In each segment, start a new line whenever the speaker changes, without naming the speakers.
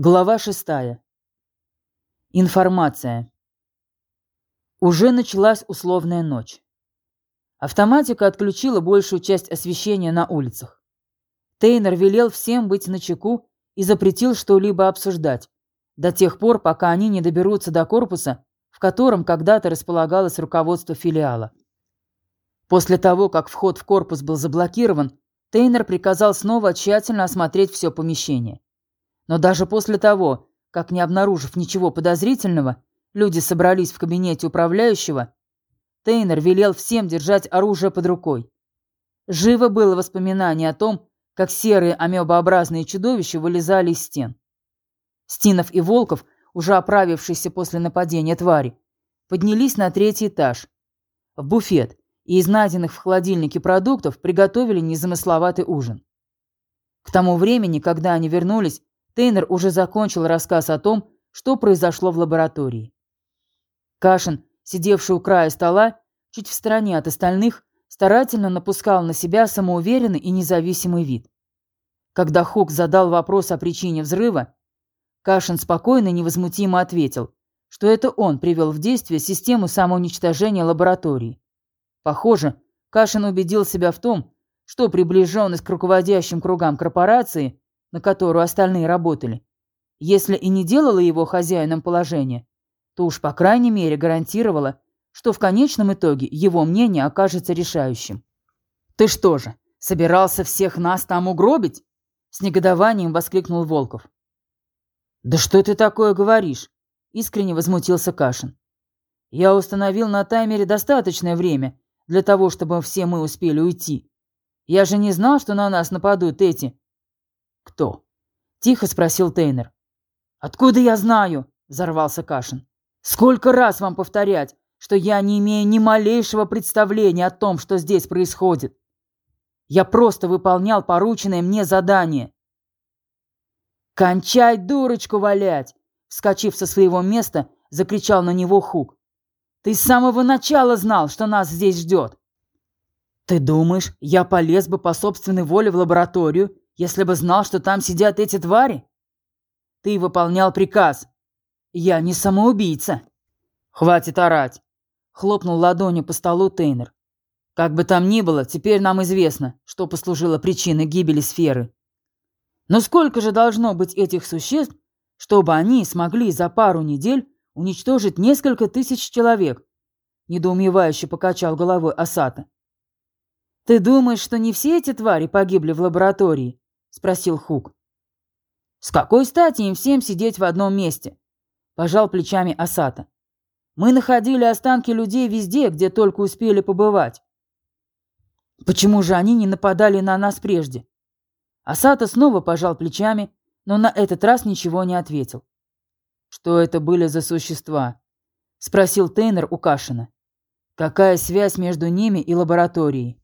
Глава шестая. Информация. Уже началась условная ночь. Автоматика отключила большую часть освещения на улицах. Тейнер велел всем быть начеку и запретил что-либо обсуждать, до тех пор, пока они не доберутся до корпуса, в котором когда-то располагалось руководство филиала. После того, как вход в корпус был заблокирован, Тейнер приказал снова тщательно осмотреть все помещение. Но даже после того, как не обнаружив ничего подозрительного, люди собрались в кабинете управляющего, Тейнер велел всем держать оружие под рукой. Живо было воспоминание о том, как серые амебообразные чудовища вылезали из стен. Стинов и Волков, уже оправившиеся после нападения твари, поднялись на третий этаж, в буфет, и из найденных в холодильнике продуктов приготовили незамысловатый ужин. К тому времени, когда они вернулись, Тейнер уже закончил рассказ о том, что произошло в лаборатории. Кашин, сидевший у края стола, чуть в стороне от остальных, старательно напускал на себя самоуверенный и независимый вид. Когда Хук задал вопрос о причине взрыва, Кашин спокойно и невозмутимо ответил, что это он привел в действие систему самоуничтожения лаборатории. Похоже, Кашин убедил себя в том, что приближенность к руководящим кругам корпорации на которую остальные работали, если и не делала его хозяином положения, то уж по крайней мере гарантировала, что в конечном итоге его мнение окажется решающим. «Ты что же, собирался всех нас там угробить?» С негодованием воскликнул Волков. «Да что ты такое говоришь?» Искренне возмутился Кашин. «Я установил на таймере достаточное время для того, чтобы все мы успели уйти. Я же не знал, что на нас нападут эти «Кто?» – тихо спросил Тейнер. «Откуда я знаю?» – взорвался Кашин. «Сколько раз вам повторять, что я не имею ни малейшего представления о том, что здесь происходит? Я просто выполнял порученное мне задание». «Кончай дурочку валять!» – вскочив со своего места, закричал на него Хук. «Ты с самого начала знал, что нас здесь ждет!» «Ты думаешь, я полез бы по собственной воле в лабораторию если бы знал, что там сидят эти твари? Ты выполнял приказ. Я не самоубийца. Хватит орать. Хлопнул ладонью по столу Тейнер. Как бы там ни было, теперь нам известно, что послужило причиной гибели сферы. Но сколько же должно быть этих существ, чтобы они смогли за пару недель уничтожить несколько тысяч человек? Недоумевающе покачал головой Асата. Ты думаешь, что не все эти твари погибли в лаборатории? — спросил Хук. «С какой стати им всем сидеть в одном месте?» — пожал плечами Асата. «Мы находили останки людей везде, где только успели побывать. Почему же они не нападали на нас прежде?» Асата снова пожал плечами, но на этот раз ничего не ответил. «Что это были за существа?» — спросил Тейнер у Кашина. «Какая связь между ними и лабораторией?»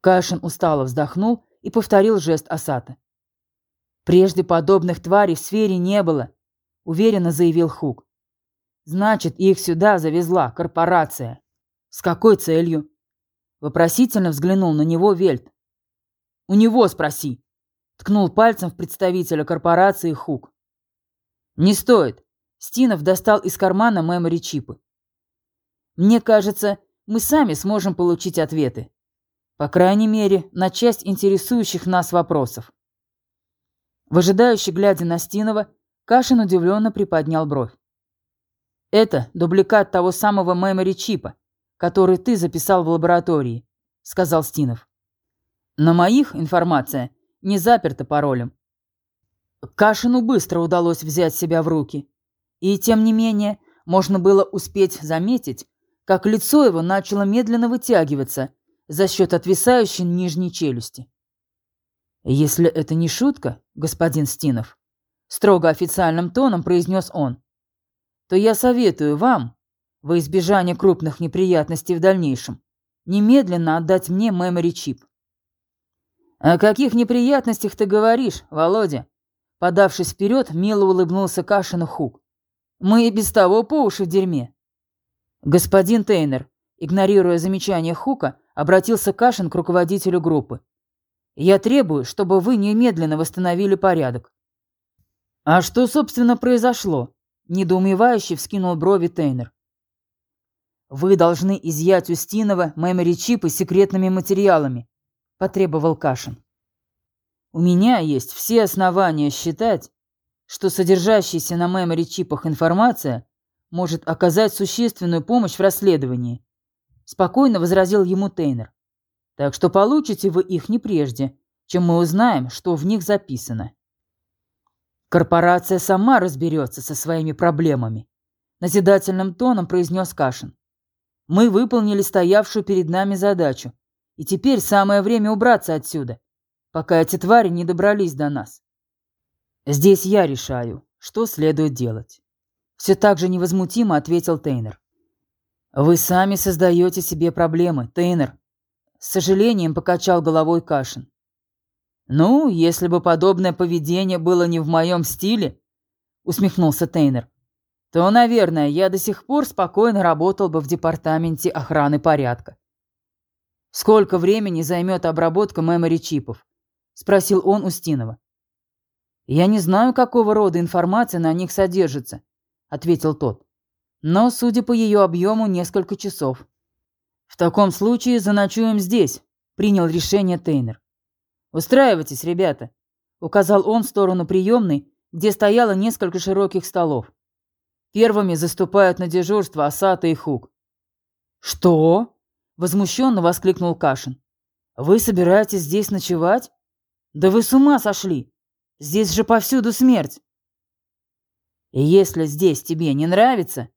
Кашин устало вздохнул и повторил жест Асата. «Прежде подобных тварей в сфере не было», — уверенно заявил Хук. «Значит, их сюда завезла корпорация. С какой целью?» Вопросительно взглянул на него Вельт. «У него спроси», — ткнул пальцем в представителя корпорации Хук. «Не стоит», — Стинов достал из кармана мемори-чипы. «Мне кажется, мы сами сможем получить ответы. По крайней мере, на часть интересующих нас вопросов. Выжидающий, глядя на Стинова, Кашин удивленно приподнял бровь. «Это дубликат того самого мемори-чипа, который ты записал в лаборатории», — сказал Стинов. «На моих информация не заперта паролем». Кашину быстро удалось взять себя в руки. И, тем не менее, можно было успеть заметить, как лицо его начало медленно вытягиваться — за счет отвисающей нижней челюсти. «Если это не шутка, господин Стинов», — строго официальным тоном произнес он, «то я советую вам, во избежание крупных неприятностей в дальнейшем, немедленно отдать мне мемори-чип». «О каких неприятностях ты говоришь, Володя?» Подавшись вперед, мило улыбнулся Кашину Хук. «Мы и без того по уши в дерьме». «Господин Тейнер», игнорируя замечание Хука, обратился Кашин к руководителю группы. «Я требую, чтобы вы немедленно восстановили порядок». «А что, собственно, произошло?» – недоумевающе вскинул брови Тейнер. «Вы должны изъять у Стинова мемори-чипы с секретными материалами», – потребовал Кашин. «У меня есть все основания считать, что содержащаяся на мемори-чипах информация может оказать существенную помощь в расследовании», – спокойно возразил ему Тейнер. «Так что получите вы их не прежде, чем мы узнаем, что в них записано». Корпорация сама разберется со своими проблемами, назидательным тоном произнес Кашин. Мы выполнили стоявшую перед нами задачу, и теперь самое время убраться отсюда, пока эти твари не добрались до нас. Здесь я решаю, что следует делать. Все так же невозмутимо ответил Тейнер. Вы сами создаете себе проблемы, Тейнер. С сожалением покачал головой Кашин. «Ну, если бы подобное поведение было не в моем стиле», — усмехнулся Тейнер, «то, наверное, я до сих пор спокойно работал бы в департаменте охраны порядка». «Сколько времени займет обработка мемори-чипов?» — спросил он Устинова. «Я не знаю, какого рода информация на них содержится», — ответил тот. «Но, судя по ее объему, несколько часов». «В таком случае заночуем здесь», — принял решение Тейнер. «Устраивайтесь, ребята», — указал он в сторону приемной, где стояло несколько широких столов. Первыми заступают на дежурство Асата и Хук. «Что?» — возмущенно воскликнул Кашин. «Вы собираетесь здесь ночевать? Да вы с ума сошли! Здесь же повсюду смерть!» «И если здесь тебе не нравится...»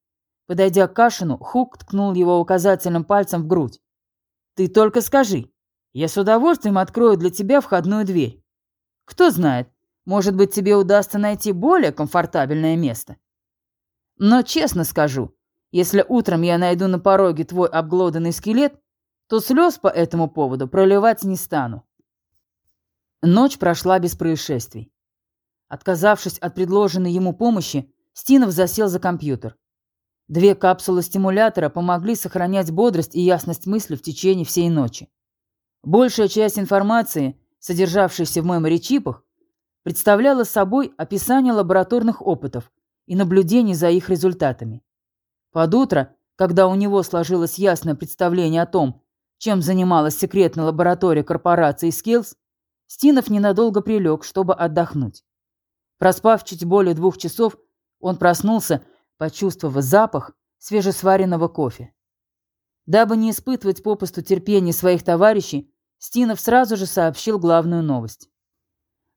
Подойдя к Кашину, Хук ткнул его указательным пальцем в грудь. «Ты только скажи, я с удовольствием открою для тебя входную дверь. Кто знает, может быть, тебе удастся найти более комфортабельное место. Но честно скажу, если утром я найду на пороге твой обглоданный скелет, то слез по этому поводу проливать не стану. Ночь прошла без происшествий. Отказавшись от предложенной ему помощи, Стинов засел за компьютер. Две капсулы стимулятора помогли сохранять бодрость и ясность мысли в течение всей ночи. Большая часть информации, содержавшейся в мемори-чипах, представляла собой описание лабораторных опытов и наблюдений за их результатами. Под утро, когда у него сложилось ясное представление о том, чем занималась секретная лаборатория корпорации Skills, Стинов ненадолго прилег, чтобы отдохнуть. Проспав чуть более двух часов, он проснулся, почувствовав запах свежесваренного кофе. Дабы не испытывать попусту терпения своих товарищей, Стинов сразу же сообщил главную новость.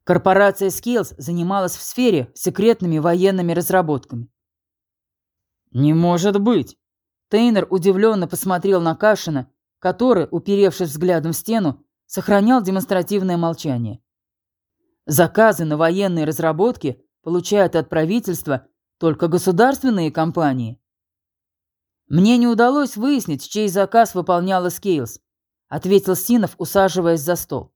Корпорация Skills занималась в сфере секретными военными разработками. «Не может быть!» Тейнер удивленно посмотрел на Кашина, который, уперевшись взглядом в стену, сохранял демонстративное молчание. Заказы на военные разработки получают от правительства только государственные компании. Мне не удалось выяснить, чей заказ выполняла Скейлс, ответил Стинов, усаживаясь за стол.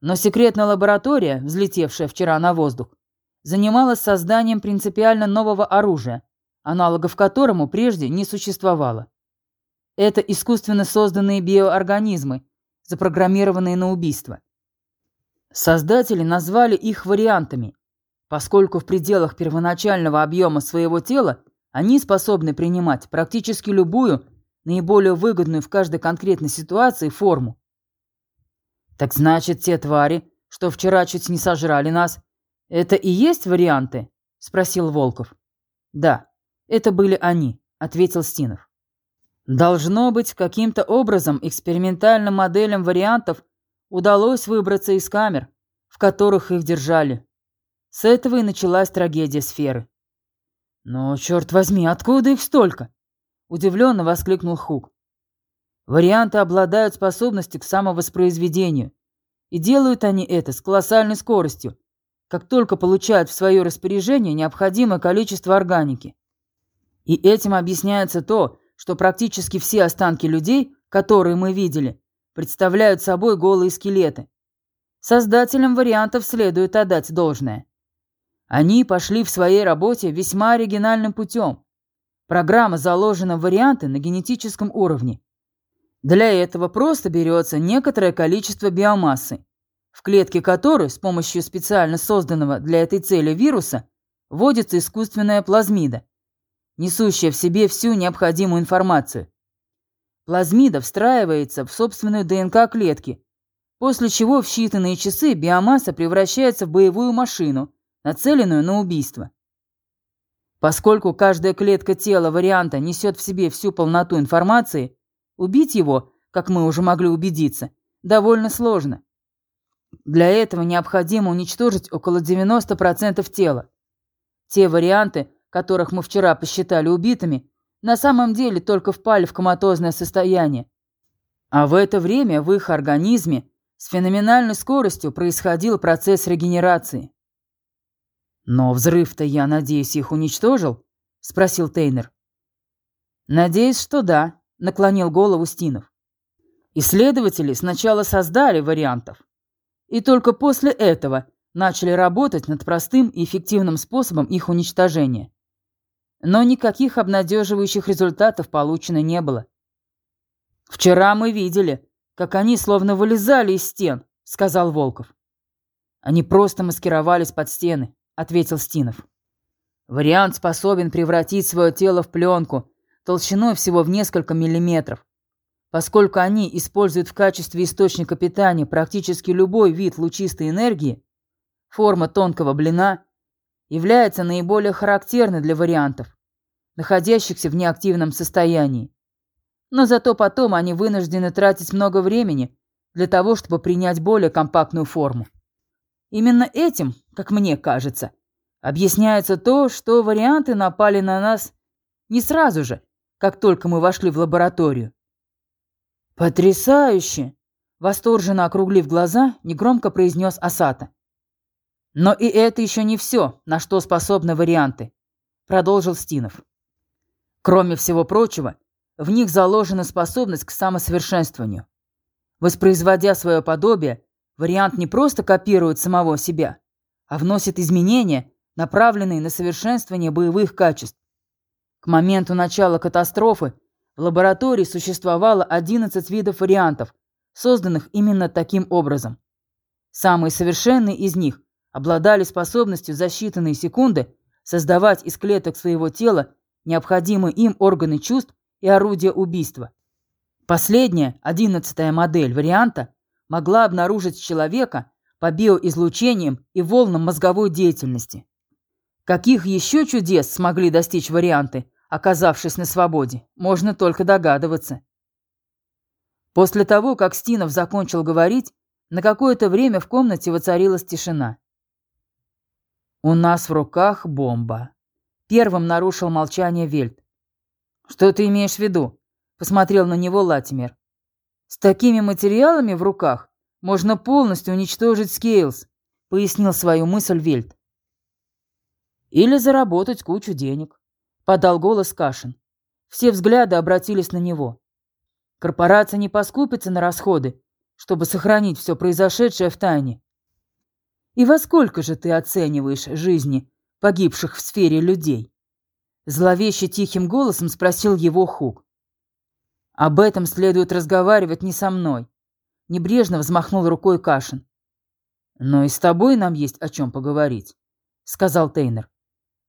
Но секретная лаборатория, взлетевшая вчера на воздух, занималась созданием принципиально нового оружия, аналогов которому прежде не существовало. Это искусственно созданные биоорганизмы, запрограммированные на убийство. Создатели назвали их вариантами, поскольку в пределах первоначального объема своего тела они способны принимать практически любую наиболее выгодную в каждой конкретной ситуации форму. Так значит, те твари, что вчера чуть не сожрали нас, это и есть варианты? Спросил Волков. Да, это были они, ответил Стинов. Должно быть, каким-то образом экспериментальным моделям вариантов удалось выбраться из камер, в которых их держали. С этого и началась трагедия сферы. Но, черт возьми, откуда их столько? Удивленно воскликнул Хук. Варианты обладают способностью к самовоспроизведению. И делают они это с колоссальной скоростью, как только получают в свое распоряжение необходимое количество органики. И этим объясняется то, что практически все останки людей, которые мы видели, представляют собой голые скелеты. Создателям вариантов следует отдать должное. Они пошли в своей работе весьма оригинальным путем. Программа заложена в варианты на генетическом уровне. Для этого просто берется некоторое количество биомассы, в клетке которой с помощью специально созданного для этой цели вируса вводится искусственная плазмида, несущая в себе всю необходимую информацию. Плазмида встраивается в собственную ДНК клетки, после чего в считанные часы биомасса превращается в боевую машину, нацеленную на убийство. Поскольку каждая клетка тела варианта несет в себе всю полноту информации, убить его, как мы уже могли убедиться, довольно сложно. Для этого необходимо уничтожить около 90% тела. Те варианты, которых мы вчера посчитали убитыми, на самом деле только впали в коматозное состояние. А в это время в их организме с феноменальной скоростью происходил процесс регенерации. «Но взрыв-то, я надеюсь, их уничтожил?» – спросил Тейнер. «Надеюсь, что да», – наклонил голову Стинов. Исследователи сначала создали вариантов, и только после этого начали работать над простым и эффективным способом их уничтожения. Но никаких обнадеживающих результатов получено не было. «Вчера мы видели, как они словно вылезали из стен», — сказал Волков. «Они просто маскировались под стены», — ответил Стинов. «Вариант способен превратить свое тело в пленку толщиной всего в несколько миллиметров. Поскольку они используют в качестве источника питания практически любой вид лучистой энергии, форма тонкого блина является наиболее характерной для вариантов, находящихся в неактивном состоянии. Но зато потом они вынуждены тратить много времени для того, чтобы принять более компактную форму. Именно этим, как мне кажется, объясняется то, что варианты напали на нас не сразу же, как только мы вошли в лабораторию. «Потрясающе!» — восторженно округлив глаза, негромко произнес Асата. «Но и это еще не все, на что способны варианты», — продолжил Стинов. «Кроме всего прочего, в них заложена способность к самосовершенствованию. Воспроизводя свое подобие, вариант не просто копирует самого себя, а вносит изменения, направленные на совершенствование боевых качеств. К моменту начала катастрофы в лаборатории существовало 11 видов вариантов, созданных именно таким образом. Самые совершенные из них обладали способностью за считанные секунды создавать из клеток своего тела необходимые им органы чувств и орудия убийства. Последняя, одиннадцатая модель варианта, могла обнаружить человека по биоизлучениям и волнам мозговой деятельности. Каких еще чудес смогли достичь варианты, оказавшись на свободе, можно только догадываться. После того, как Стинов закончил говорить, на какое-то время в комнате воцарилась тишина. «У нас в руках бомба», — первым нарушил молчание Вельт. «Что ты имеешь в виду?» — посмотрел на него Латимер. «С такими материалами в руках можно полностью уничтожить Скейлс», — пояснил свою мысль Вельт. «Или заработать кучу денег», подал голос Кашин. Все взгляды обратились на него. Корпорация не поскупится на расходы, чтобы сохранить все произошедшее в тайне. И во сколько же ты оцениваешь жизни погибших в сфере людей? Зловеще тихим голосом спросил его Хук. Об этом следует разговаривать не со мной. Небрежно взмахнул рукой Кашин. Но и с тобой нам есть о чем поговорить, сказал Тейнер.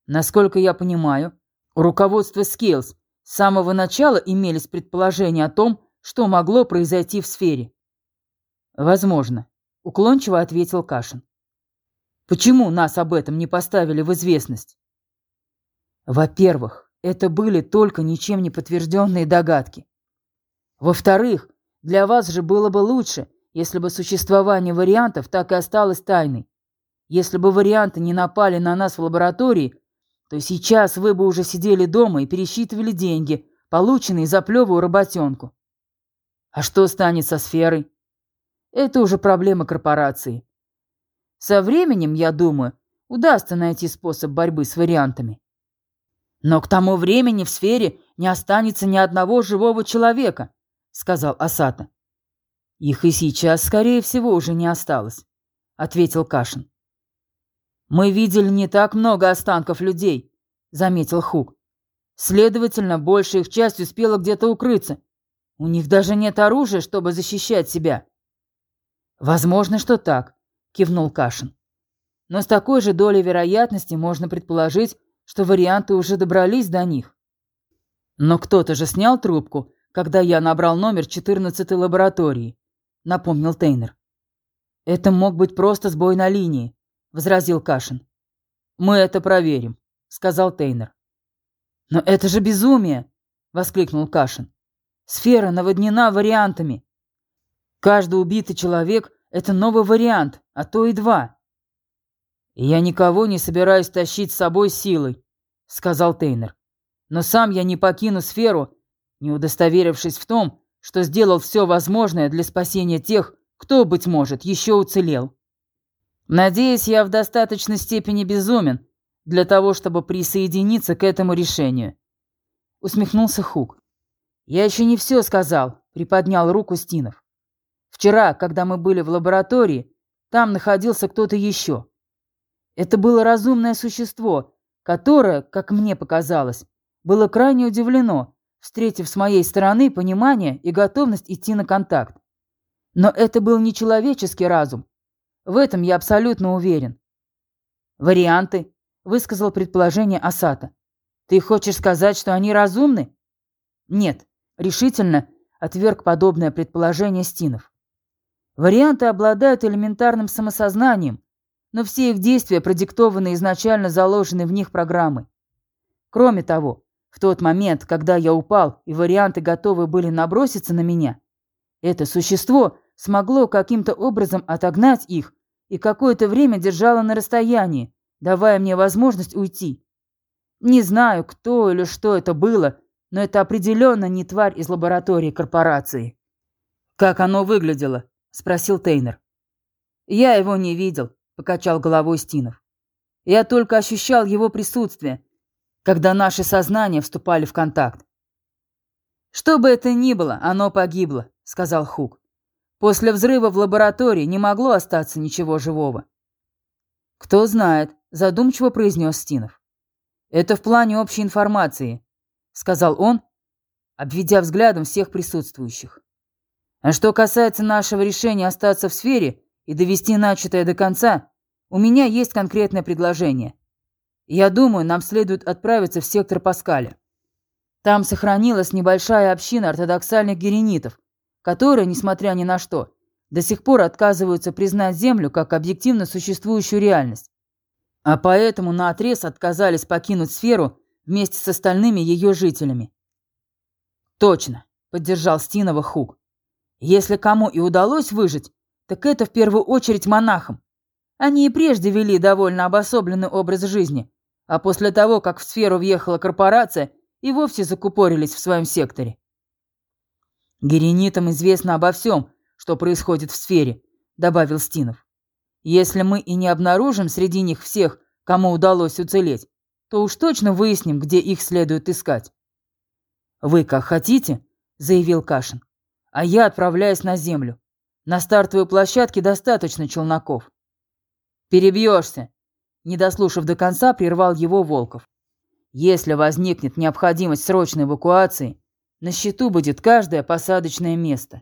Насколько я понимаю, у руководства Скейлс с самого начала имелись предположения о том, что могло произойти в сфере. «Возможно», — уклончиво ответил Кашин. «Почему нас об этом не поставили в известность?» «Во-первых, это были только ничем не подтвержденные догадки. Во-вторых, для вас же было бы лучше, если бы существование вариантов так и осталось тайной. Если бы варианты не напали на нас в лаборатории, то сейчас вы бы уже сидели дома и пересчитывали деньги, полученные за плевую работенку. А что станет со сферой? Это уже проблема корпорации. Со временем, я думаю, удастся найти способ борьбы с вариантами. Но к тому времени в сфере не останется ни одного живого человека, сказал Асата. Их и сейчас, скорее всего, уже не осталось, ответил Кашин. «Мы видели не так много останков людей», — заметил Хук. «Следовательно, большая их часть успела где-то укрыться. У них даже нет оружия, чтобы защищать себя». «Возможно, что так», — кивнул Кашин. Но с такой же долей вероятности можно предположить, что варианты уже добрались до них. Но кто-то же снял трубку, когда я набрал номер 14 лаборатории, напомнил Тейнер. Это мог быть просто сбой на линии, возразил Кашин. Мы это проверим, сказал Тейнер. Но это же безумие, воскликнул Кашин. Сфера наводнена вариантами. Каждый убитый человек – это новый вариант, а то и два. «Я никого не собираюсь тащить с собой силой», — сказал Тейнер. «Но сам я не покину сферу, не удостоверившись в том, что сделал все возможное для спасения тех, кто, быть может, еще уцелел. Надеюсь, я в достаточной степени безумен для того, чтобы присоединиться к этому решению». Усмехнулся Хук. «Я еще не все сказал», — приподнял руку Стинов. «Вчера, когда мы были в лаборатории, там находился кто-то еще. Это было разумное существо, которое, как мне показалось, было крайне удивлено, встретив с моей стороны понимание и готовность идти на контакт. Но это был не человеческий разум. В этом я абсолютно уверен. «Варианты», — высказал предположение Асата. «Ты хочешь сказать, что они разумны?» «Нет», — решительно отверг подобное предположение Стинов. «Варианты обладают элементарным самосознанием, но все их действия продиктованы изначально заложенной в них программой. Кроме того, в тот момент, когда я упал и варианты готовы были наброситься на меня, это существо смогло каким-то образом отогнать их и какое-то время держало на расстоянии, давая мне возможность уйти. Не знаю, кто или что это было, но это определенно не тварь из лаборатории корпорации. «Как оно выглядело?» – спросил Тейнер. «Я его не видел», — покачал головой Стинов. «Я только ощущал его присутствие, когда наши сознания вступали в контакт». «Что бы это ни было, оно погибло», — сказал Хук. «После взрыва в лаборатории не могло остаться ничего живого». «Кто знает», — задумчиво произнес Стинов. «Это в плане общей информации», — сказал он, обведя взглядом всех присутствующих. «А что касается нашего решения остаться в сфере и довести начатое до конца, у меня есть конкретное предложение. Я думаю, нам следует отправиться в сектор Паскаля. Там сохранилась небольшая община ортодоксальных геренитов, которые, несмотря ни на что, до сих пор отказываются признать Землю как объективно существующую реальность. А поэтому наотрез отказались покинуть сферу вместе с остальными ее жителями. «Точно», — поддержал Стинова Хук. «Если кому и удалось выжить, так это в первую очередь монахам. Они и прежде вели довольно обособленный образ жизни, а после того, как в сферу въехала корпорация, и вовсе закупорились в своем секторе. «Геренитам известно обо всем, что происходит в сфере», — добавил Стинов. «Если мы и не обнаружим среди них всех, кому удалось уцелеть, то уж точно выясним, где их следует искать». «Вы как хотите», — заявил Кашин, — «а я отправляюсь на землю. На стартовой площадке достаточно челноков. Перебьешься. Не дослушав до конца, прервал его Волков. Если возникнет необходимость срочной эвакуации, на счету будет каждое посадочное место.